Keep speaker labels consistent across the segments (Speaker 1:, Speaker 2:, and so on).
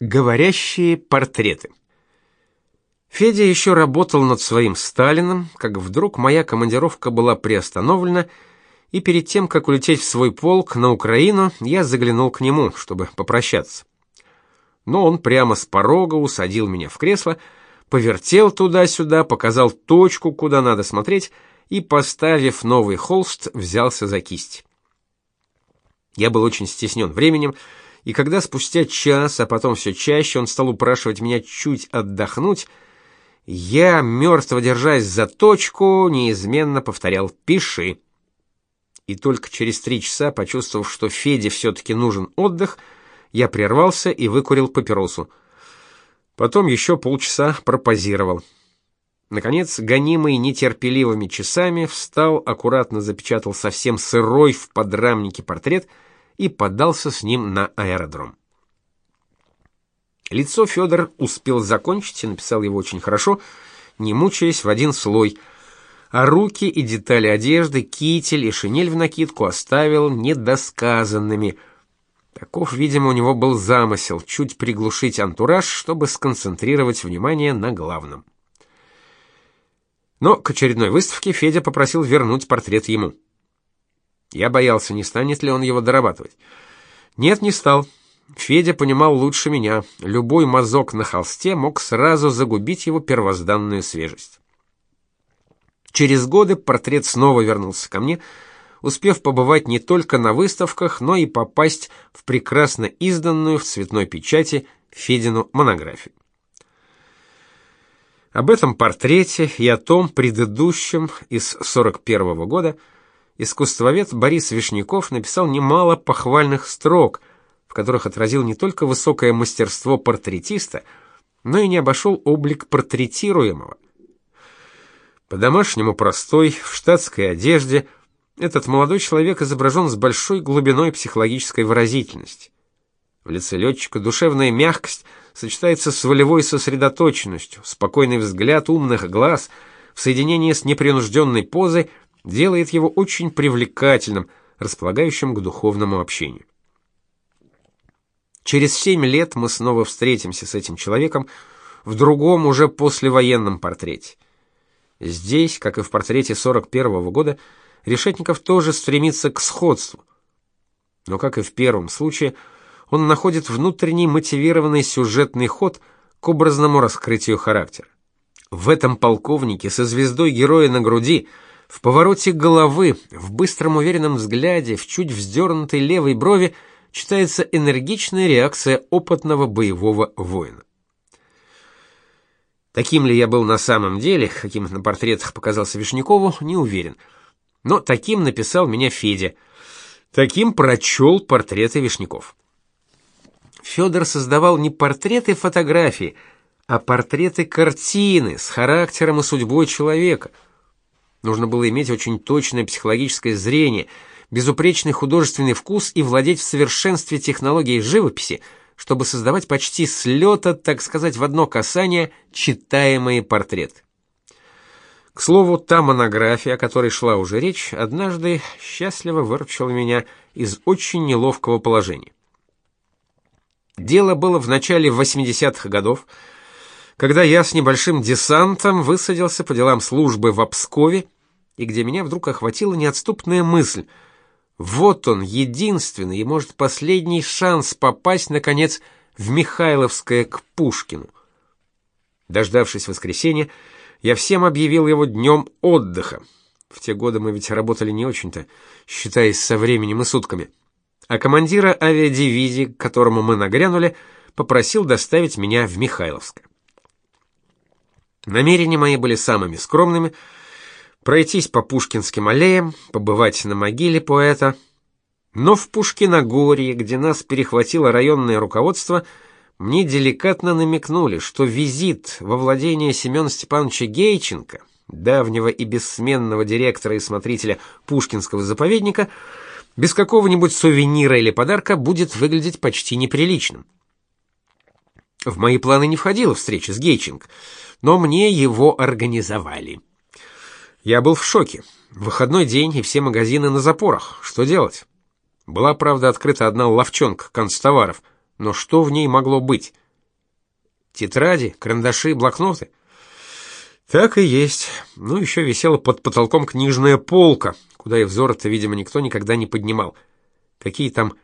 Speaker 1: Говорящие портреты. Федя еще работал над своим Сталином, как вдруг моя командировка была приостановлена, и перед тем, как улететь в свой полк на Украину, я заглянул к нему, чтобы попрощаться. Но он прямо с порога усадил меня в кресло, повертел туда-сюда, показал точку, куда надо смотреть, и, поставив новый холст, взялся за кисть. Я был очень стеснен временем, и когда спустя час, а потом все чаще он стал упрашивать меня чуть отдохнуть, я, мертво держась за точку, неизменно повторял «пиши». И только через три часа, почувствовав, что Феде все-таки нужен отдых, я прервался и выкурил папиросу. Потом еще полчаса пропозировал. Наконец, гонимый нетерпеливыми часами, встал, аккуратно запечатал совсем сырой в подрамнике портрет — и подался с ним на аэродром. Лицо Федор успел закончить и написал его очень хорошо, не мучаясь в один слой, а руки и детали одежды, китель и шинель в накидку оставил недосказанными. Таков, видимо, у него был замысел чуть приглушить антураж, чтобы сконцентрировать внимание на главном. Но к очередной выставке Федя попросил вернуть портрет ему. Я боялся, не станет ли он его дорабатывать. Нет, не стал. Федя понимал лучше меня. Любой мазок на холсте мог сразу загубить его первозданную свежесть. Через годы портрет снова вернулся ко мне, успев побывать не только на выставках, но и попасть в прекрасно изданную в цветной печати Федину монографию. Об этом портрете и о том предыдущем из 41 -го года – искусствовед Борис Вишняков написал немало похвальных строк, в которых отразил не только высокое мастерство портретиста, но и не обошел облик портретируемого. По-домашнему простой, в штатской одежде, этот молодой человек изображен с большой глубиной психологической выразительности. В лице летчика душевная мягкость сочетается с волевой сосредоточенностью, спокойный взгляд умных глаз в соединении с непринужденной позой – делает его очень привлекательным, располагающим к духовному общению. Через семь лет мы снова встретимся с этим человеком в другом уже послевоенном портрете. Здесь, как и в портрете 41 -го года, Решетников тоже стремится к сходству. Но как и в первом случае, он находит внутренний мотивированный сюжетный ход к образному раскрытию характера. В этом полковнике со звездой героя на груди – в повороте головы, в быстром уверенном взгляде, в чуть вздернутой левой брови читается энергичная реакция опытного боевого воина. Таким ли я был на самом деле, каким на портретах показался Вишнякову, не уверен. Но таким написал меня Федя. Таким прочел портреты Вишняков. Федор создавал не портреты фотографии, а портреты картины с характером и судьбой человека – Нужно было иметь очень точное психологическое зрение, безупречный художественный вкус и владеть в совершенстве технологией живописи, чтобы создавать почти с лета, так сказать, в одно касание читаемые портреты. К слову, та монография, о которой шла уже речь, однажды счастливо выручила меня из очень неловкого положения. Дело было в начале 80-х годов, когда я с небольшим десантом высадился по делам службы в Обскове, и где меня вдруг охватила неотступная мысль: вот он, единственный и, может, последний шанс попасть наконец в Михайловское к Пушкину. Дождавшись воскресенья, я всем объявил его днем отдыха. В те годы мы ведь работали не очень-то, считаясь со временем и сутками. А командира авиадивизии, к которому мы нагрянули, попросил доставить меня в Михайловское. Намерения мои были самыми скромными: пройтись по Пушкинским аллеям, побывать на могиле поэта. Но в Пушкиногорье, где нас перехватило районное руководство, мне деликатно намекнули, что визит во владение Семена Степановича Гейченко, давнего и бессменного директора и смотрителя Пушкинского заповедника, без какого-нибудь сувенира или подарка будет выглядеть почти неприличным. В мои планы не входила встреча с Гейченко но мне его организовали. Я был в шоке. Выходной день и все магазины на запорах. Что делать? Была, правда, открыта одна лавчонка констоваров, но что в ней могло быть? Тетради, карандаши, блокноты. Так и есть. Ну, еще висела под потолком книжная полка, куда и взор-то, видимо, никто никогда не поднимал. Какие там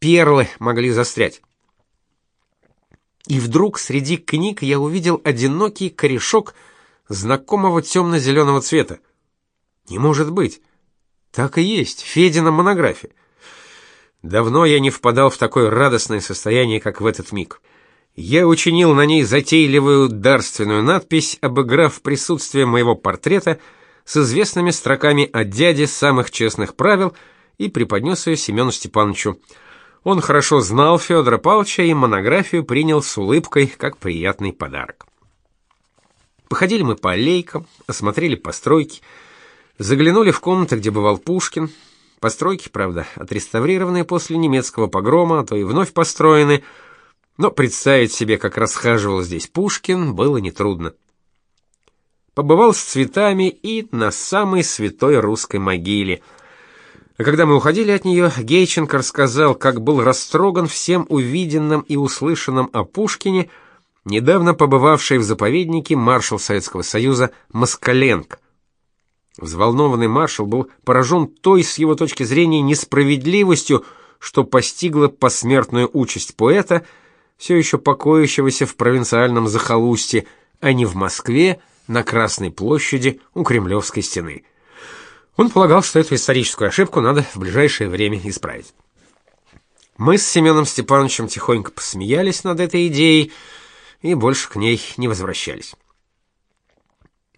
Speaker 1: перлы могли застрять. И вдруг среди книг я увидел одинокий корешок знакомого темно-зеленого цвета. Не может быть. Так и есть, Федина монография. Давно я не впадал в такое радостное состояние, как в этот миг. Я учинил на ней затейливую дарственную надпись, обыграв присутствие моего портрета с известными строками о дяде самых честных правил и преподнес ее Семену Степановичу. Он хорошо знал Федора Павловича и монографию принял с улыбкой, как приятный подарок. Походили мы по аллейкам, осмотрели постройки, заглянули в комнаты, где бывал Пушкин. Постройки, правда, отреставрированные после немецкого погрома, а то и вновь построены, но представить себе, как расхаживал здесь Пушкин, было нетрудно. Побывал с цветами и на самой святой русской могиле – а когда мы уходили от нее, Гейченко рассказал, как был растроган всем увиденным и услышанным о Пушкине, недавно побывавший в заповеднике маршал Советского Союза Москаленко. Взволнованный маршал был поражен той, с его точки зрения, несправедливостью, что постигла посмертную участь поэта, все еще покоящегося в провинциальном захолустье, а не в Москве, на Красной площади у Кремлевской стены. Он полагал, что эту историческую ошибку надо в ближайшее время исправить. Мы с Семеном Степановичем тихонько посмеялись над этой идеей и больше к ней не возвращались.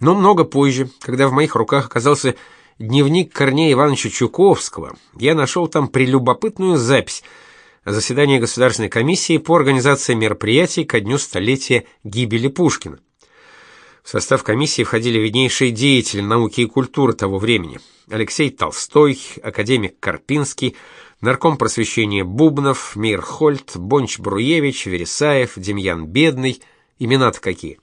Speaker 1: Но много позже, когда в моих руках оказался дневник Корнея Ивановича Чуковского, я нашел там прелюбопытную запись о заседании Государственной комиссии по организации мероприятий ко дню столетия гибели Пушкина. В состав комиссии входили виднейшие деятели науки и культуры того времени: Алексей Толстой, академик Карпинский, нарком просвещения Бубнов, Мейерхольд, Бонч-Бруевич, Вересаев, Демьян Бедный, имена-то какие.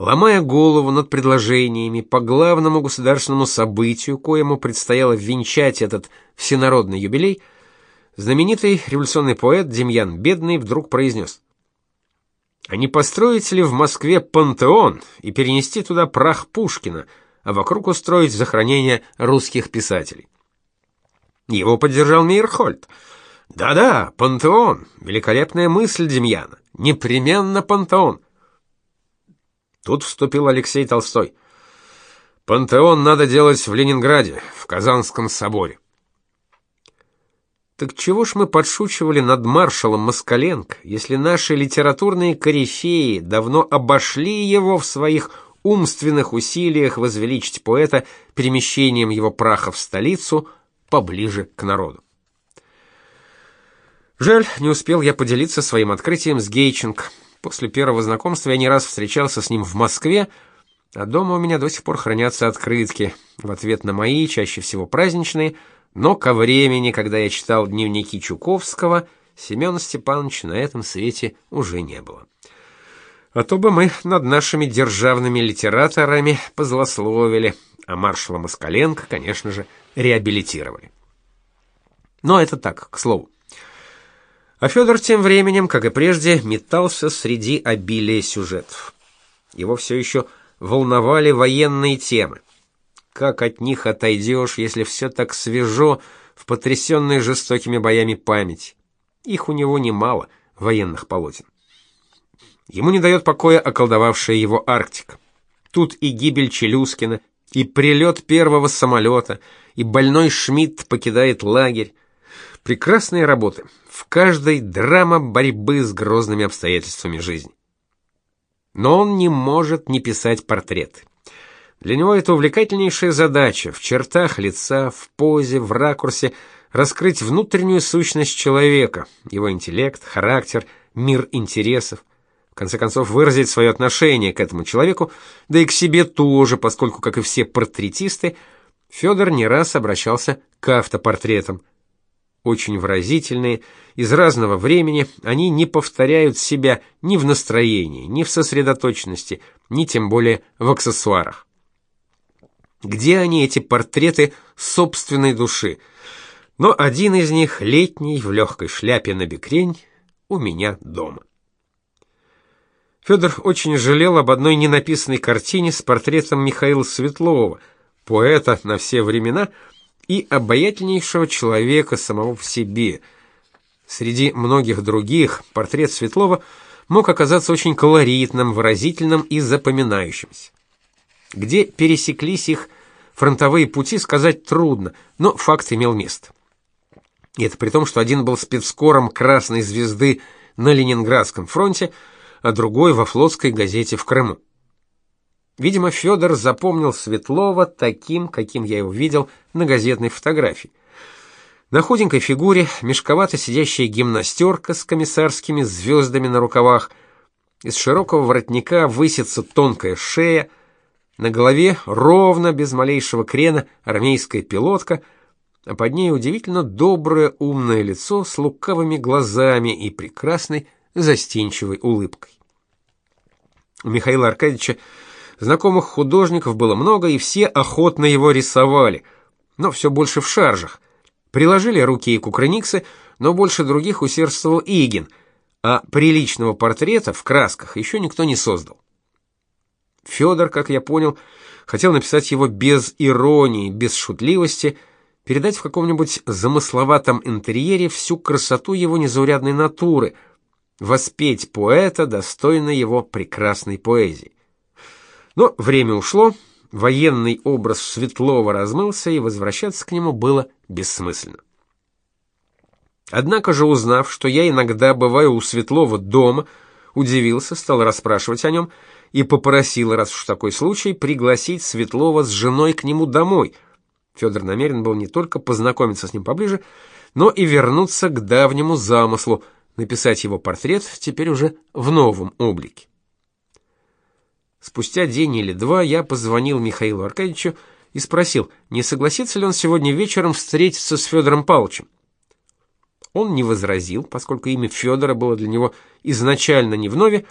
Speaker 1: Ломая голову над предложениями по главному государственному событию, коему предстояло венчать этот всенародный юбилей, знаменитый революционный поэт Демьян Бедный вдруг произнес: а не построить ли в Москве пантеон и перенести туда прах Пушкина, а вокруг устроить захоронение русских писателей? Его поддержал Мейерхольд. Да-да, пантеон, великолепная мысль Демьяна. Непременно пантеон. Тут вступил Алексей Толстой. Пантеон надо делать в Ленинграде, в Казанском соборе. Так чего ж мы подшучивали над маршалом Москаленко, если наши литературные корифеи давно обошли его в своих умственных усилиях возвеличить поэта перемещением его праха в столицу поближе к народу? Жаль, не успел я поделиться своим открытием с Гейченко. После первого знакомства я не раз встречался с ним в Москве, а дома у меня до сих пор хранятся открытки в ответ на мои, чаще всего праздничные, но ко времени, когда я читал дневники Чуковского, Семена Степановича на этом свете уже не было. А то бы мы над нашими державными литераторами позлословили, а маршала Москаленко, конечно же, реабилитировали. Но это так, к слову. А Федор тем временем, как и прежде, метался среди обилия сюжетов. Его все еще волновали военные темы. Как от них отойдешь, если все так свежо в потрясенной жестокими боями память? Их у него немало, военных полотен. Ему не дает покоя околдовавшая его Арктика. Тут и гибель Челюскина, и прилет первого самолета, и больной Шмидт покидает лагерь. Прекрасные работы. В каждой драма борьбы с грозными обстоятельствами жизни. Но он не может не писать портреты. Для него это увлекательнейшая задача в чертах лица, в позе, в ракурсе раскрыть внутреннюю сущность человека, его интеллект, характер, мир интересов, в конце концов выразить свое отношение к этому человеку, да и к себе тоже, поскольку, как и все портретисты, Федор не раз обращался к автопортретам. Очень выразительные, из разного времени, они не повторяют себя ни в настроении, ни в сосредоточенности, ни тем более в аксессуарах. Где они, эти портреты собственной души? Но один из них, летний, в легкой шляпе на бекрень, у меня дома. Федор очень жалел об одной ненаписанной картине с портретом Михаила Светлова, поэта на все времена и обаятельнейшего человека самого в себе. Среди многих других портрет Светлова мог оказаться очень колоритным, выразительным и запоминающимся. Где пересеклись их фронтовые пути, сказать трудно, но факт имел место. И это при том, что один был спецкором Красной звезды на Ленинградском фронте, а другой во флотской газете в Крыму. Видимо, Федор запомнил Светлова таким, каким я его видел на газетной фотографии. На худенькой фигуре мешковато сидящая гимнастерка с комиссарскими звездами на рукавах, из широкого воротника высится тонкая шея, на голове ровно, без малейшего крена, армейская пилотка, а под ней удивительно доброе умное лицо с лукавыми глазами и прекрасной застенчивой улыбкой. У Михаила Аркадьевича знакомых художников было много, и все охотно его рисовали, но все больше в шаржах. Приложили руки и кукрыниксы, но больше других усердствовал Игин, а приличного портрета в красках еще никто не создал. Федор, как я понял, хотел написать его без иронии, без шутливости, передать в каком-нибудь замысловатом интерьере всю красоту его незаурядной натуры, воспеть поэта, достойно его прекрасной поэзии. Но время ушло, военный образ Светлова размылся, и возвращаться к нему было бессмысленно. Однако же, узнав, что я иногда бываю у Светлова дома, удивился, стал расспрашивать о нем и попросил, раз уж такой случай, пригласить Светлова с женой к нему домой. Федор намерен был не только познакомиться с ним поближе, но и вернуться к давнему замыслу написать его портрет теперь уже в новом облике. Спустя день или два я позвонил Михаилу Аркадьевичу и спросил, не согласится ли он сегодня вечером встретиться с Федором Павловичем. Он не возразил, поскольку имя Федора было для него изначально не вновь,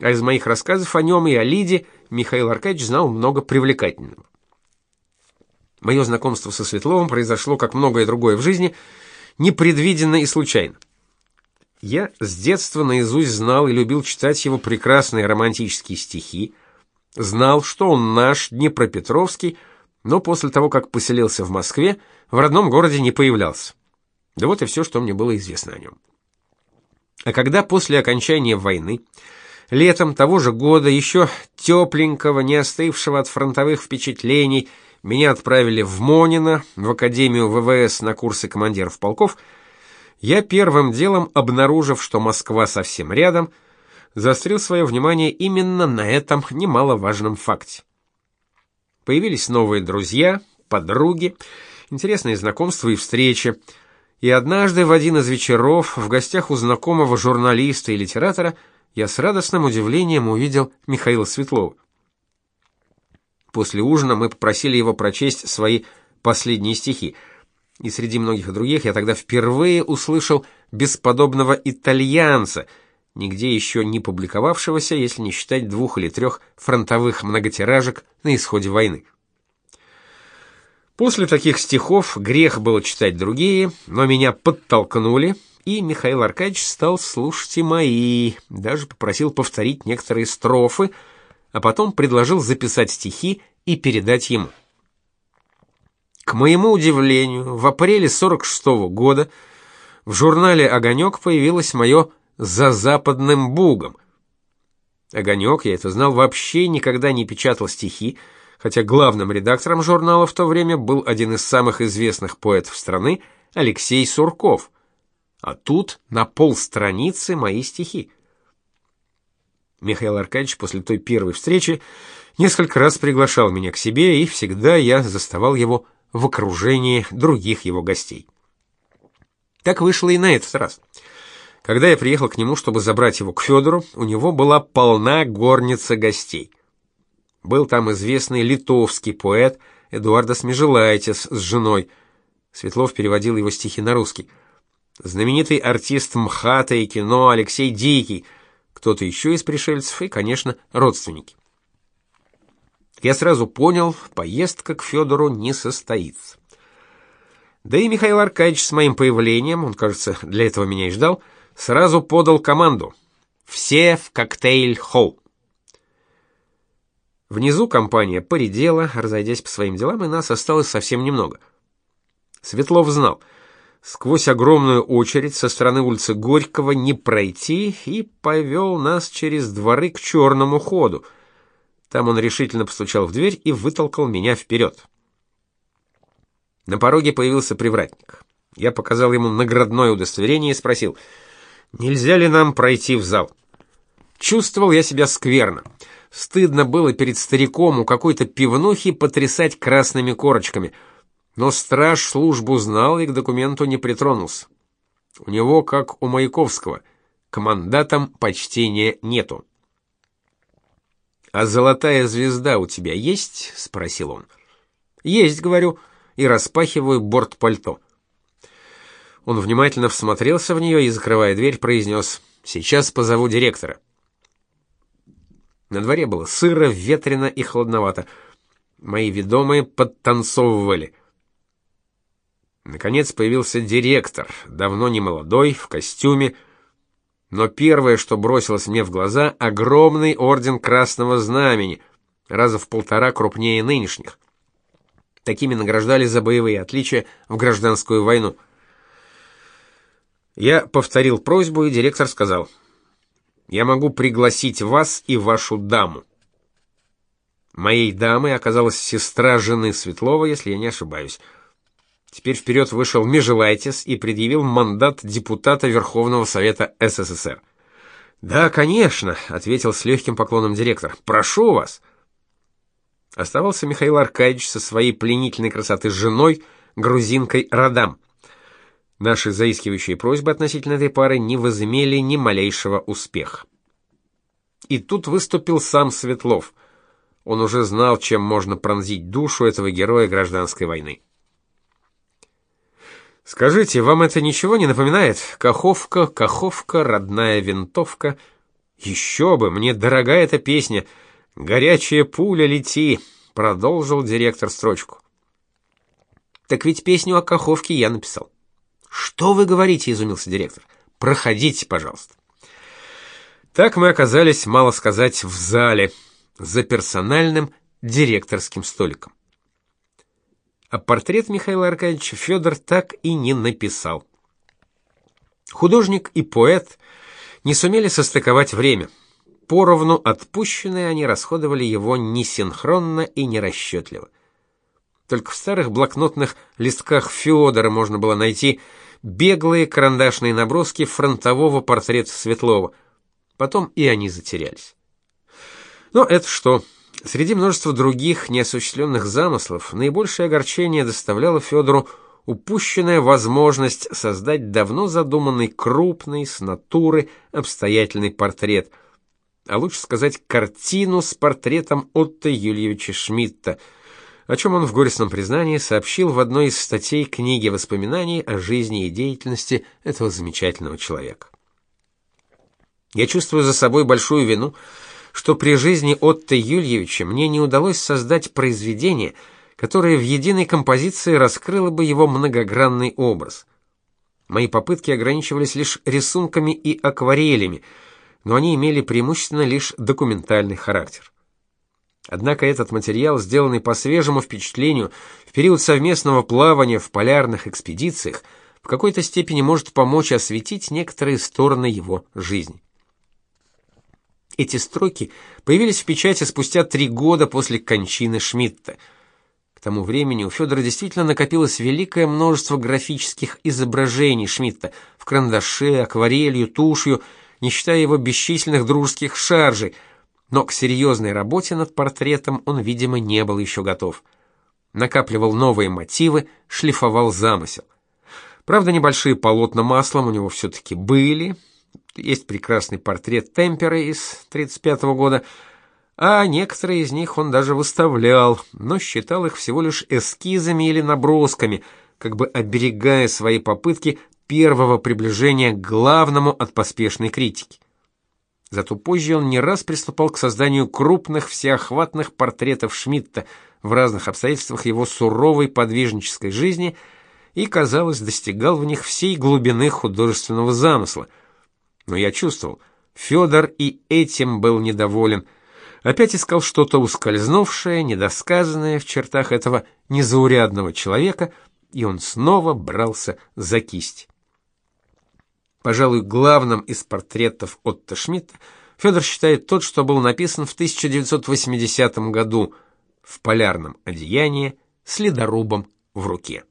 Speaker 1: а из моих рассказов о нем и о Лиде Михаил Аркадьевич знал много привлекательного. Мое знакомство со Светловым произошло, как многое другое в жизни, непредвиденно и случайно. Я с детства наизусть знал и любил читать его прекрасные романтические стихи, знал, что он наш, Днепропетровский, но после того, как поселился в Москве, в родном городе не появлялся. Да вот и все, что мне было известно о нем. А когда после окончания войны, летом того же года, еще тепленького, не остывшего от фронтовых впечатлений, меня отправили в Монино, в Академию ВВС на курсы командиров полков, я первым делом, обнаружив, что Москва совсем рядом, заострил свое внимание именно на этом немаловажном факте. Появились новые друзья, подруги, интересные знакомства и встречи. И однажды в один из вечеров в гостях у знакомого журналиста и литератора я с радостным удивлением увидел Михаила Светлова. После ужина мы попросили его прочесть свои последние стихи – и среди многих других я тогда впервые услышал бесподобного итальянца, нигде еще не публиковавшегося, если не считать двух или трех фронтовых многотиражек на исходе войны. После таких стихов грех было читать другие, но меня подтолкнули, и Михаил Аркадьевич стал слушать и мои, даже попросил повторить некоторые строфы, а потом предложил записать стихи и передать ему. К моему удивлению, в апреле 46 -го года в журнале «Огонек» появилось мое «За западным бугом». «Огонек», я это знал, вообще никогда не печатал стихи, хотя главным редактором журнала в то время был один из самых известных поэтов страны Алексей Сурков. А тут на полстраницы мои стихи. Михаил Аркадьевич после той первой встречи несколько раз приглашал меня к себе, и всегда я заставал его в окружении других его гостей. Так вышло и на этот раз. Когда я приехал к нему, чтобы забрать его к Федору, у него была полна горница гостей. Был там известный литовский поэт Эдуардас Межелайтис с женой. Светлов переводил его стихи на русский. Знаменитый артист МХАТа и кино Алексей Дикий, кто-то еще из пришельцев и, конечно, родственники. Я сразу понял, поездка к Федору не состоится. Да и Михаил Аркадьевич с моим появлением, он, кажется, для этого меня и ждал, сразу подал команду. Все в коктейль-холл. Внизу компания поредела, разойдясь по своим делам, и нас осталось совсем немного. Светлов знал, сквозь огромную очередь со стороны улицы Горького не пройти, и повел нас через дворы к черному ходу. Там он решительно постучал в дверь и вытолкал меня вперед. На пороге появился привратник. Я показал ему наградное удостоверение и спросил, нельзя ли нам пройти в зал. Чувствовал я себя скверно. Стыдно было перед стариком у какой-то пивнухи потрясать красными корочками. Но страж службу знал и к документу не притронулся. У него, как у Маяковского, к мандатам почтения нету. «А золотая звезда у тебя есть?» — спросил он. «Есть», — говорю, и распахиваю борт пальто. Он внимательно всмотрелся в нее и, закрывая дверь, произнес «Сейчас позову директора». На дворе было сыро, ветрено и холодновато. Мои ведомые подтанцовывали. Наконец появился директор, давно не молодой, в костюме, но первое, что бросилось мне в глаза, огромный орден Красного Знамени, раза в полтора крупнее нынешних. Такими награждали за боевые отличия в гражданскую войну. Я повторил просьбу, и директор сказал: "Я могу пригласить вас и вашу даму". Моей дамой оказалась сестра жены Светлова, если я не ошибаюсь. Теперь вперед вышел Межелайтис и предъявил мандат депутата Верховного Совета СССР. "Да, конечно", ответил с легким поклоном директор. "Прошу вас". Оставался Михаил Аркадьевич со своей пленительной красоты женой, грузинкой Радам. Наши заискивающие просьбы относительно этой пары не возымели ни малейшего успеха. И тут выступил сам Светлов. Он уже знал, чем можно пронзить душу этого героя гражданской войны. Скажите, вам это ничего не напоминает? Каховка, Каховка, родная винтовка. Еще бы, мне дорога эта песня. Горячая пуля лети, продолжил директор строчку. Так ведь песню о Каховке я написал. Что вы говорите, изумился директор. Проходите, пожалуйста. Так мы оказались, мало сказать, в зале за персональным директорским столиком. А портрет Михаила Аркадьевича Федор так и не написал. Художник и поэт не сумели состыковать время. Поровну отпущенные они расходовали его несинхронно и нерасчетливо. Только в старых блокнотных листках Федора можно было найти беглые карандашные наброски фронтового портрета Светлова. Потом и они затерялись. Но это что? Среди множества других неосуществленных замыслов наибольшее огорчение доставляло Федору упущенная возможность создать давно задуманный крупный с натуры обстоятельный портрет, а лучше сказать картину с портретом Отто Юльевича Шмидта – о чем он в горестном признании сообщил в одной из статей книги воспоминаний о жизни и деятельности этого замечательного человека. Я чувствую за собой большую вину, что при жизни Отто Юльевича мне не удалось создать произведение, которое в единой композиции раскрыло бы его многогранный образ. Мои попытки ограничивались лишь рисунками и акварелями, но они имели преимущественно лишь документальный характер. Однако этот материал, сделанный по свежему впечатлению в период совместного плавания в полярных экспедициях, в какой-то степени может помочь осветить некоторые стороны его жизни. Эти строки появились в печати спустя три года после кончины Шмидта. К тому времени у Федора действительно накопилось великое множество графических изображений Шмидта в карандаше, акварелью, тушью, не считая его бесчисленных дружеских шаржей – но к серьезной работе над портретом он, видимо, не был еще готов. Накапливал новые мотивы, шлифовал замысел. Правда, небольшие полотна маслом у него все-таки были. Есть прекрасный портрет Темпера из 35 -го года, а некоторые из них он даже выставлял, но считал их всего лишь эскизами или набросками, как бы оберегая свои попытки первого приближения к главному от поспешной критики. Зато позже он не раз приступал к созданию крупных всеохватных портретов Шмидта в разных обстоятельствах его суровой подвижнической жизни и, казалось, достигал в них всей глубины художественного замысла. Но я чувствовал, Федор и этим был недоволен. Опять искал что-то ускользнувшее, недосказанное в чертах этого незаурядного человека, и он снова брался за кисть. Пожалуй, главным из портретов Отто Шмидта Федор считает тот, что был написан в 1980 году в полярном одеянии с ледорубом в руке.